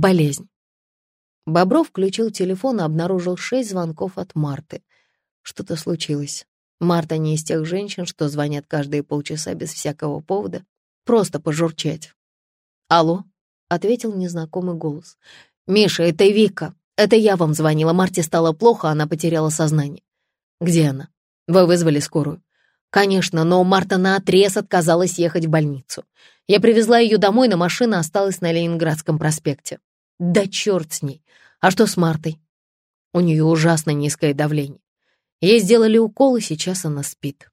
болезнь. Бобров включил телефон и обнаружил шесть звонков от Марты. Что-то случилось. Марта не из тех женщин, что звонят каждые полчаса без всякого повода, просто пожурчать. «Алло», — ответил незнакомый голос. «Миша, это Вика. Это я вам звонила. Марте стало плохо, она потеряла сознание». «Где она? Вы вызвали скорую?» «Конечно, но Марта наотрез отказалась ехать в больницу. Я привезла ее домой, но машина осталась на Ленинградском проспекте». «Да черт с ней! А что с Мартой?» «У нее ужасно низкое давление. Ей сделали укол, и сейчас она спит».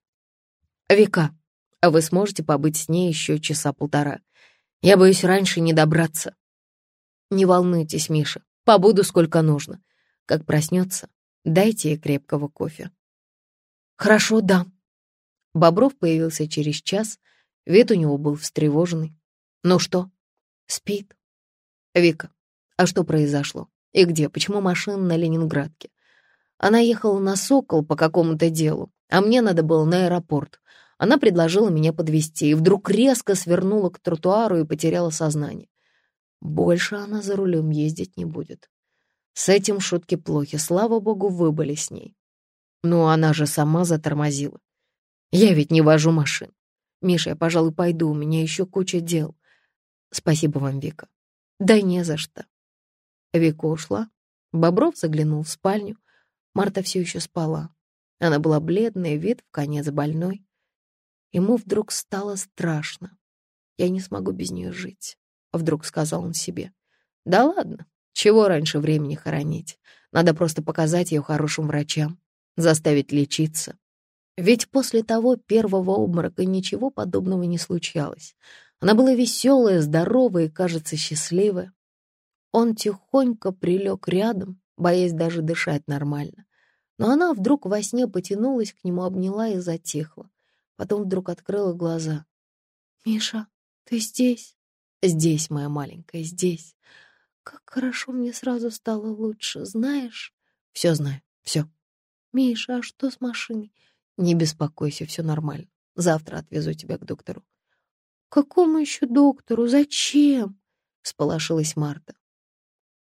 «Вика, а вы сможете побыть с ней еще часа полтора? Я боюсь раньше не добраться». «Не волнуйтесь, Миша, побуду сколько нужно. Как проснется, дайте ей крепкого кофе». «Хорошо, да». Бобров появился через час, вид у него был встревоженный. «Ну что?» «Спит». «Вика, а что произошло? И где? Почему машина на Ленинградке? Она ехала на «Сокол» по какому-то делу, а мне надо было на аэропорт. Она предложила меня подвезти и вдруг резко свернула к тротуару и потеряла сознание. Больше она за рулем ездить не будет. С этим шутки плохи, слава богу, выбыли с ней. Ну, она же сама затормозила. Я ведь не вожу машин. Миша, я, пожалуй, пойду, у меня еще куча дел. Спасибо вам, Вика. Да не за что. Вика ушла. Бобров заглянул в спальню. Марта все еще спала. Она была бледная, вид в конец больной. Ему вдруг стало страшно. «Я не смогу без нее жить», — вдруг сказал он себе. «Да ладно, чего раньше времени хоронить? Надо просто показать ее хорошим врачам, заставить лечиться. Ведь после того первого обморока ничего подобного не случалось. Она была веселая, здоровая и, кажется, счастливая. Он тихонько прилег рядом, боясь даже дышать нормально. Но она вдруг во сне потянулась к нему, обняла и затихла. Потом вдруг открыла глаза. «Миша, ты здесь?» «Здесь, моя маленькая, здесь. Как хорошо мне сразу стало лучше, знаешь?» «Все знаю, все». «Миша, а что с машиной?» «Не беспокойся, все нормально. Завтра отвезу тебя к доктору». «Какому еще доктору? Зачем?» — сполошилась Марта.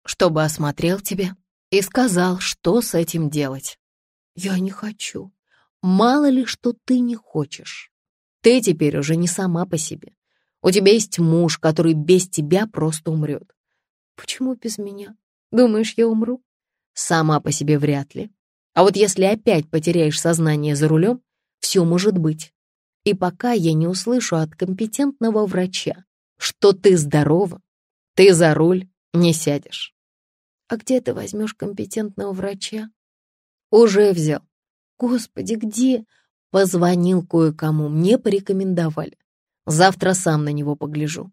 «Чтобы осмотрел тебя и сказал, что с этим делать». «Я не хочу. Мало ли, что ты не хочешь. Ты теперь уже не сама по себе. У тебя есть муж, который без тебя просто умрет. Почему без меня? Думаешь, я умру? Сама по себе вряд ли. А вот если опять потеряешь сознание за рулем, все может быть. И пока я не услышу от компетентного врача, что ты здорова, ты за руль не сядешь. А где ты возьмешь компетентного врача? Уже взял. Господи, где? Позвонил кое-кому, мне порекомендовали. Завтра сам на него погляжу.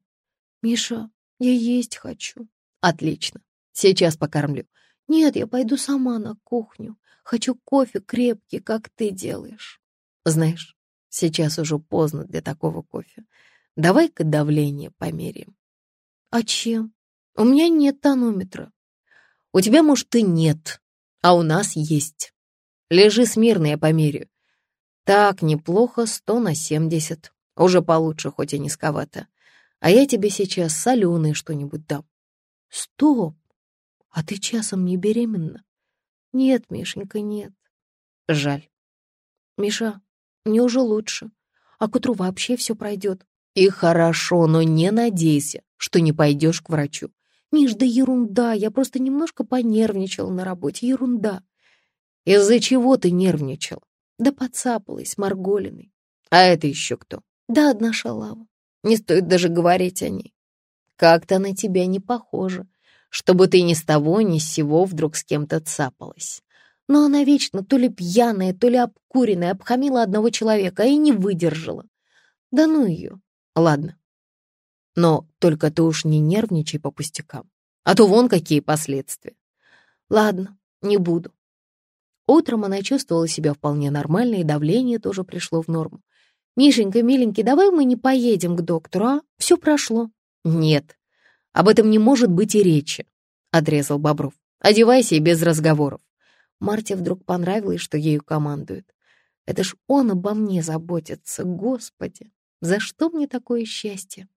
Миша, я есть хочу. Отлично. Сейчас покормлю. Нет, я пойду сама на кухню. Хочу кофе крепкий, как ты делаешь. Знаешь, сейчас уже поздно для такого кофе. Давай-ка давление померяем. А чем? У меня нет тонометра. У тебя, может, и нет, а у нас есть. Лежи смирно, я померяю. Так, неплохо, сто на семьдесят. Уже получше, хоть и низковато. А я тебе сейчас соленое что-нибудь дам. Стоп! А ты часом не беременна? Нет, Мишенька, нет. Жаль. Миша, мне уже лучше. А к утру вообще все пройдет. И хорошо, но не надейся, что не пойдешь к врачу. Миш, да ерунда, я просто немножко понервничала на работе, ерунда. Из-за чего ты нервничал? Да подцапалась Марголиной. А это еще кто? Да одна шалава. Не стоит даже говорить о ней. Как-то на тебя не похоже, чтобы ты ни с того, ни с сего вдруг с кем-то цапалась. Но она вечно то ли пьяная, то ли обкуренная, обхамила одного человека и не выдержала. Да ну ее. Ладно, но только ты уж не нервничай по пустякам, а то вон какие последствия. Ладно, не буду. Утром она чувствовала себя вполне нормально, и давление тоже пришло в норму. «Мишенька, миленький, давай мы не поедем к доктору, а? Все прошло». «Нет, об этом не может быть и речи», — отрезал Бобров. «Одевайся и без разговоров». Марте вдруг понравилось, что ею командует. «Это ж он обо мне заботится, Господи! За что мне такое счастье?»